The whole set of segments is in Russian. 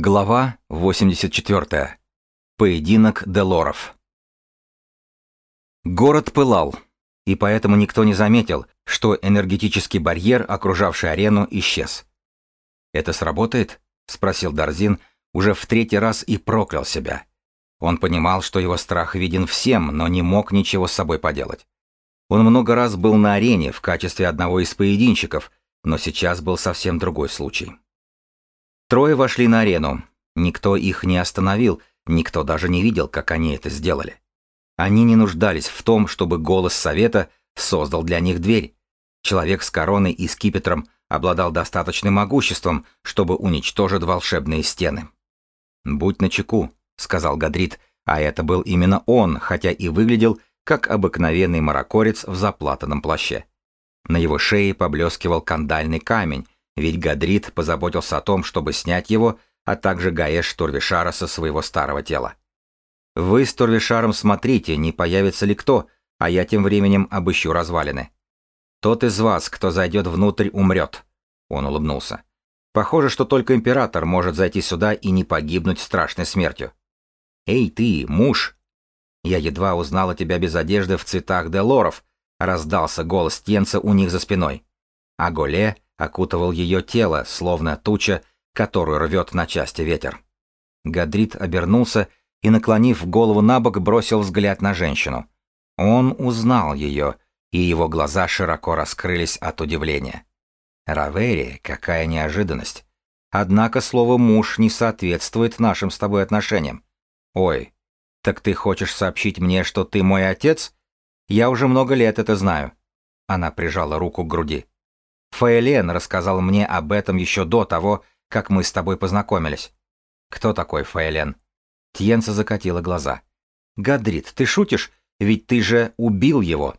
Глава 84. Поединок Делоров. Город пылал, и поэтому никто не заметил, что энергетический барьер, окружавший арену, исчез. «Это сработает?» — спросил Дарзин уже в третий раз и проклял себя. Он понимал, что его страх виден всем, но не мог ничего с собой поделать. Он много раз был на арене в качестве одного из поединщиков, но сейчас был совсем другой случай. Трое вошли на арену. Никто их не остановил, никто даже не видел, как они это сделали. Они не нуждались в том, чтобы голос совета создал для них дверь. Человек с короной и скипетром обладал достаточным могуществом, чтобы уничтожить волшебные стены. «Будь начеку», — сказал Гадрит, а это был именно он, хотя и выглядел как обыкновенный маракорец в заплатанном плаще. На его шее поблескивал кандальный камень, ведь Гадрит позаботился о том, чтобы снять его, а также Гаэш Турвишара со своего старого тела. Вы с Турвишаром смотрите, не появится ли кто, а я тем временем обыщу развалины. Тот из вас, кто зайдет внутрь, умрет. Он улыбнулся. Похоже, что только император может зайти сюда и не погибнуть страшной смертью. Эй, ты, муж! Я едва узнала тебя без одежды в цветах Делоров, раздался голос Тенца у них за спиной. А Голе окутывал ее тело, словно туча, которую рвет на части ветер. Гадрит обернулся и, наклонив голову на бок, бросил взгляд на женщину. Он узнал ее, и его глаза широко раскрылись от удивления. Равери, какая неожиданность. Однако слово «муж» не соответствует нашим с тобой отношениям. Ой, так ты хочешь сообщить мне, что ты мой отец? Я уже много лет это знаю. Она прижала руку к груди. Фаэлен рассказал мне об этом еще до того, как мы с тобой познакомились. Кто такой Фаэлен? Тьенца закатила глаза. Гадрит, ты шутишь? Ведь ты же убил его.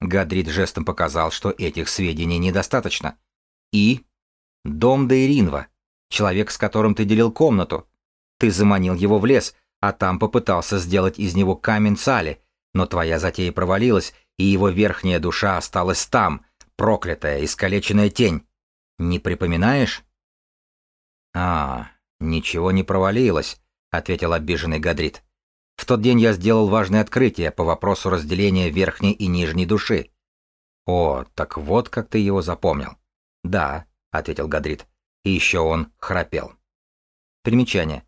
Гадрит жестом показал, что этих сведений недостаточно. И? Дом Дейринва. Человек, с которым ты делил комнату. Ты заманил его в лес, а там попытался сделать из него камень цали, но твоя затея провалилась, и его верхняя душа осталась там, проклятая, искалеченная тень. Не припоминаешь? А, ничего не провалилось, ответил обиженный Гадрит. В тот день я сделал важное открытие по вопросу разделения верхней и нижней души. О, так вот как ты его запомнил. Да, ответил Гадрит. И еще он храпел. Примечание.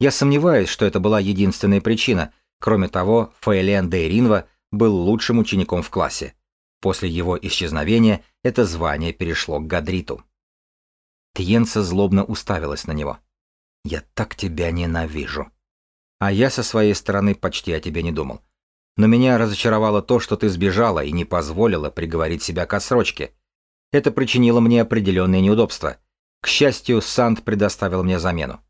Я сомневаюсь, что это была единственная причина. Кроме того, Фейлен Дейринва был лучшим учеником в классе. После его исчезновения это звание перешло к Гадриту. Тьенца злобно уставилась на него. «Я так тебя ненавижу». «А я со своей стороны почти о тебе не думал. Но меня разочаровало то, что ты сбежала и не позволила приговорить себя к отсрочке. Это причинило мне определенные неудобства. К счастью, Санд предоставил мне замену.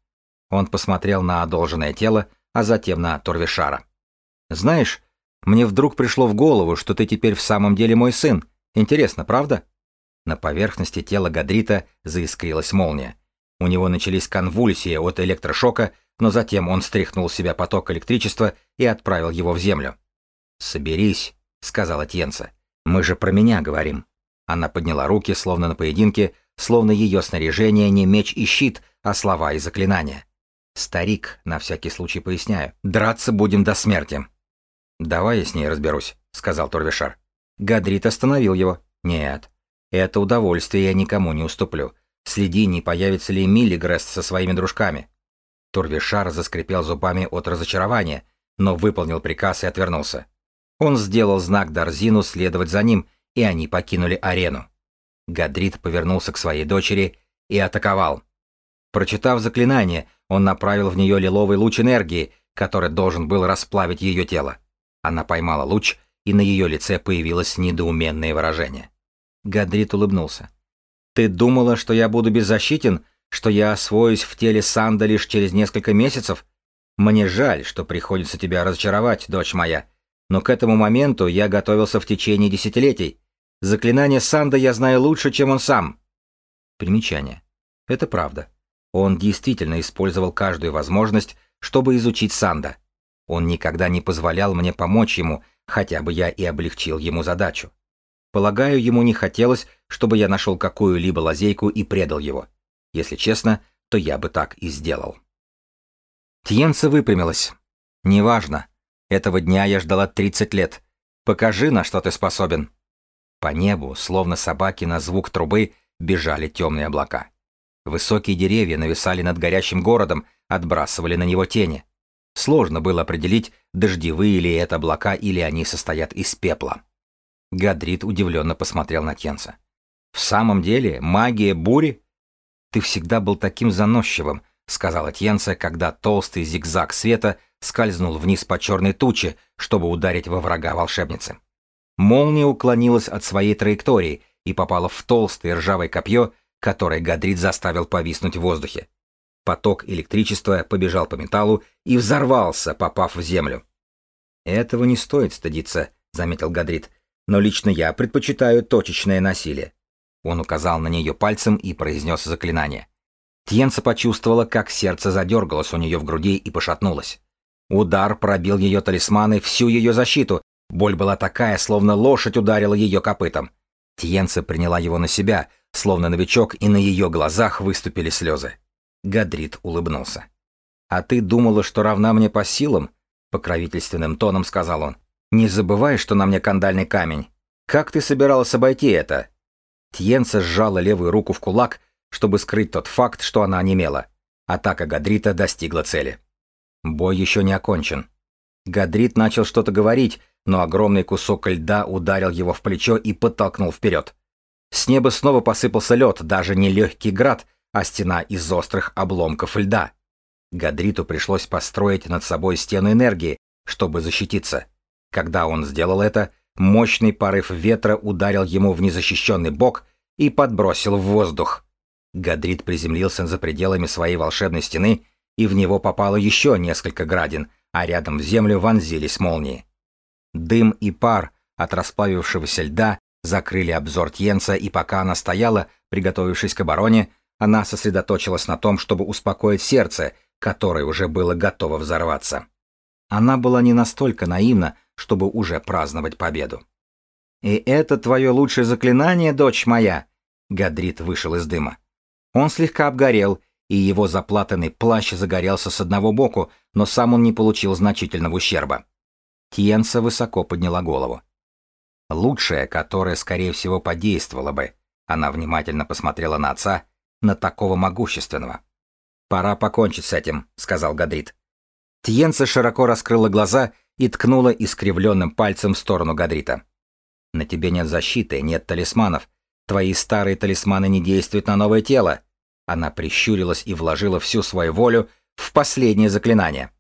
Он посмотрел на одолженное тело, а затем на Торвишара. «Знаешь, мне вдруг пришло в голову, что ты теперь в самом деле мой сын. Интересно, правда? На поверхности тела Гадрита заискрилась молния. У него начались конвульсии от электрошока, но затем он стряхнул с себя поток электричества и отправил его в землю. «Соберись», — сказала Тьенца. «Мы же про меня говорим». Она подняла руки, словно на поединке, словно ее снаряжение не меч и щит, а слова и заклинания. «Старик, на всякий случай поясняю, драться будем до смерти». «Давай я с ней разберусь», — сказал Турвишар. Гадрит остановил его. «Нет, это удовольствие я никому не уступлю. Следи, не появится ли Миллигрест со своими дружками». Турвишар заскрипел зубами от разочарования, но выполнил приказ и отвернулся. Он сделал знак Дарзину следовать за ним, и они покинули арену. Гадрит повернулся к своей дочери и атаковал. Прочитав заклинание, он направил в нее лиловый луч энергии, который должен был расплавить ее тело. Она поймала луч, и на ее лице появилось недоуменное выражение. Гадрит улыбнулся. «Ты думала, что я буду беззащитен, что я освоюсь в теле Санда лишь через несколько месяцев? Мне жаль, что приходится тебя разочаровать, дочь моя, но к этому моменту я готовился в течение десятилетий. Заклинание Санда я знаю лучше, чем он сам». Примечание. Это правда. Он действительно использовал каждую возможность, чтобы изучить Санда. Он никогда не позволял мне помочь ему, хотя бы я и облегчил ему задачу. Полагаю, ему не хотелось, чтобы я нашел какую-либо лазейку и предал его. Если честно, то я бы так и сделал. Тьенца выпрямилась. «Неважно. Этого дня я ждала 30 лет. Покажи, на что ты способен». По небу, словно собаки на звук трубы, бежали темные облака. Высокие деревья нависали над горящим городом, отбрасывали на него тени. Сложно было определить, дождевые ли это облака или они состоят из пепла. Гадрит удивленно посмотрел на Тенца. «В самом деле, магия бури?» «Ты всегда был таким заносчивым», — сказала Тьенца, когда толстый зигзаг света скользнул вниз по черной туче, чтобы ударить во врага волшебницы. Молния уклонилась от своей траектории и попала в толстое ржавое копье, которое Гадрид заставил повиснуть в воздухе. Поток электричества побежал по металлу и взорвался, попав в землю. «Этого не стоит стыдиться», — заметил Гадрид. «но лично я предпочитаю точечное насилие». Он указал на нее пальцем и произнес заклинание. Тьенца почувствовала, как сердце задергалось у нее в груди и пошатнулось. Удар пробил ее талисманы, всю ее защиту. Боль была такая, словно лошадь ударила ее копытом. Тьенца приняла его на себя, словно новичок, и на ее глазах выступили слезы. Гадрид улыбнулся. «А ты думала, что равна мне по силам?» — покровительственным тоном сказал он. «Не забывай, что на мне кандальный камень. Как ты собиралась обойти это?» Тьенца сжала левую руку в кулак, чтобы скрыть тот факт, что она онемела. Атака Гадрита достигла цели. Бой еще не окончен. Гадрит начал что-то говорить, но огромный кусок льда ударил его в плечо и подтолкнул вперед. С неба снова посыпался лед, даже не легкий град, а стена из острых обломков льда. Гадриту пришлось построить над собой стену энергии, чтобы защититься. Когда он сделал это, мощный порыв ветра ударил ему в незащищенный бок и подбросил в воздух. Гадрит приземлился за пределами своей волшебной стены, и в него попало еще несколько градин, а рядом в землю вонзились молнии. Дым и пар от расплавившегося льда закрыли обзор Тьенца, и пока она стояла, приготовившись к обороне, она сосредоточилась на том, чтобы успокоить сердце, которое уже было готово взорваться. Она была не настолько наивна, чтобы уже праздновать победу. «И это твое лучшее заклинание, дочь моя?» Гадрит вышел из дыма. Он слегка обгорел, и его заплатанный плащ загорелся с одного боку, но сам он не получил значительного ущерба. Тиенса высоко подняла голову. Лучшее, которое, скорее всего, подействовало бы, она внимательно посмотрела на отца, на такого могущественного. «Пора покончить с этим», — сказал Гадрит. Тиенса широко раскрыла глаза и ткнула искривленным пальцем в сторону Гадрита. «На тебе нет защиты, нет талисманов. Твои старые талисманы не действуют на новое тело. Она прищурилась и вложила всю свою волю в последнее заклинание.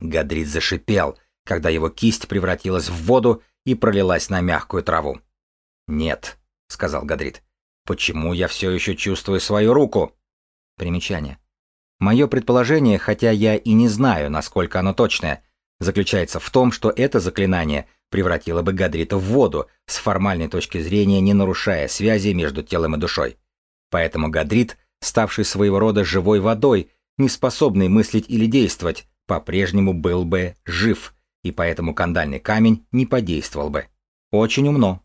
Гадрид зашипел, когда его кисть превратилась в воду и пролилась на мягкую траву. «Нет», — сказал Гадрид. «Почему я все еще чувствую свою руку?» Примечание. Мое предположение, хотя я и не знаю, насколько оно точное, заключается в том, что это заклинание превратило бы Гадрита в воду, с формальной точки зрения не нарушая связи между телом и душой. Поэтому Гадрит ставший своего рода живой водой, не способный мыслить или действовать, по-прежнему был бы жив, и поэтому кандальный камень не подействовал бы. Очень умно.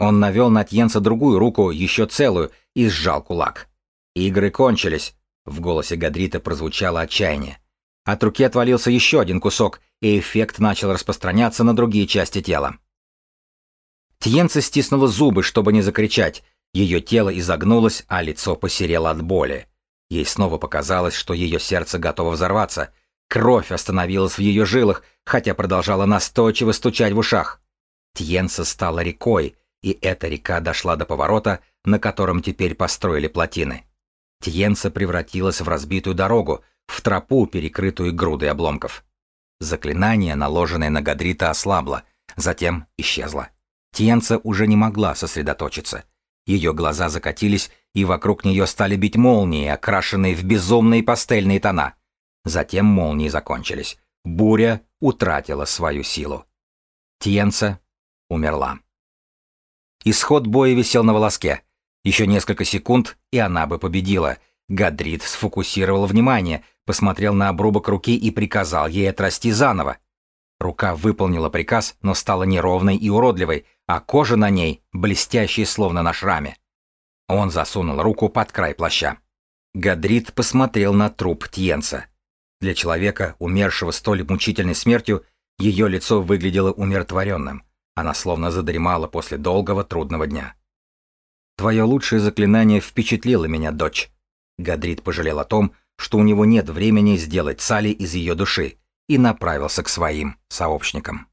Он навел на Тьенца другую руку, еще целую, и сжал кулак. Игры кончились. В голосе Гадрита прозвучало отчаяние. От руки отвалился еще один кусок, и эффект начал распространяться на другие части тела. Тьенца стиснула зубы, чтобы не закричать, ее тело изогнулось, а лицо посерело от боли. Ей снова показалось, что ее сердце готово взорваться. Кровь остановилась в ее жилах, хотя продолжала настойчиво стучать в ушах. Тьенса стала рекой, и эта река дошла до поворота, на котором теперь построили плотины. Тьенса превратилась в разбитую дорогу, в тропу, перекрытую грудой обломков. Заклинание, наложенное на Гадрита, ослабло, затем исчезло. Тьенца уже не могла сосредоточиться. Ее глаза закатились, и вокруг нее стали бить молнии, окрашенные в безумные пастельные тона. Затем молнии закончились. Буря утратила свою силу. Тьенца умерла. Исход боя висел на волоске. Еще несколько секунд, и она бы победила. Гадрид сфокусировал внимание, посмотрел на обрубок руки и приказал ей отрасти заново. Рука выполнила приказ, но стала неровной и уродливой, а кожа на ней блестящая, словно на шраме. Он засунул руку под край плаща. Гадрид посмотрел на труп Тьенца. Для человека, умершего столь мучительной смертью, ее лицо выглядело умиротворенным. Она словно задремала после долгого трудного дня. «Твое лучшее заклинание впечатлило меня, дочь». Гадрид пожалел о том, что у него нет времени сделать Сали из ее души, и направился к своим сообщникам.